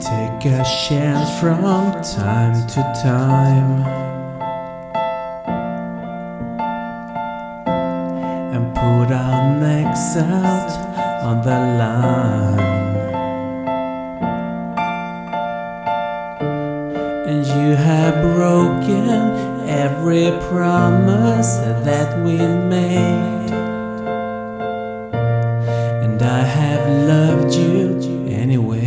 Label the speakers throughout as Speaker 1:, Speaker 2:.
Speaker 1: take a chance from time to time and put our necks out on the line. And you have broken every promise that we made. And I have loved you anyway.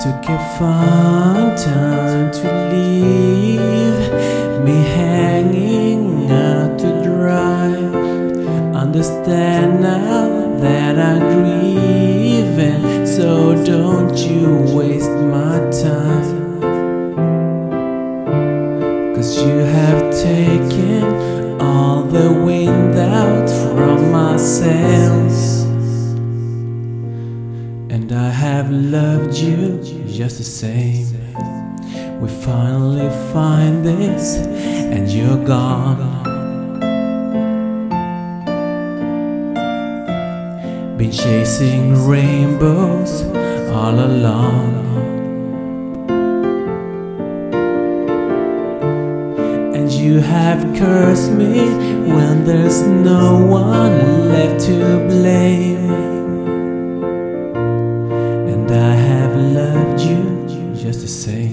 Speaker 1: Took a fun time to leave me hanging out to dry. Understand now that I'm grieving, so don't you waste my time. I have loved you just the same. We finally find this, and you're gone. Been chasing rainbows all along. And you have cursed me when there's no one left to blame. The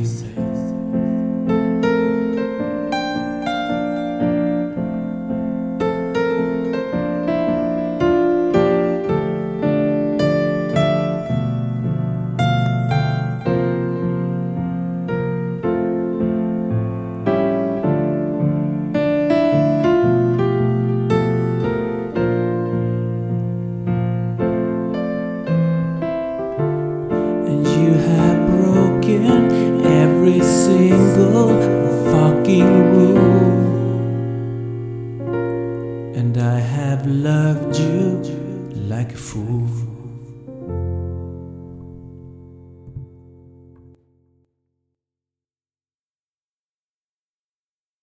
Speaker 1: fucking rule. And I have loved you like a fool.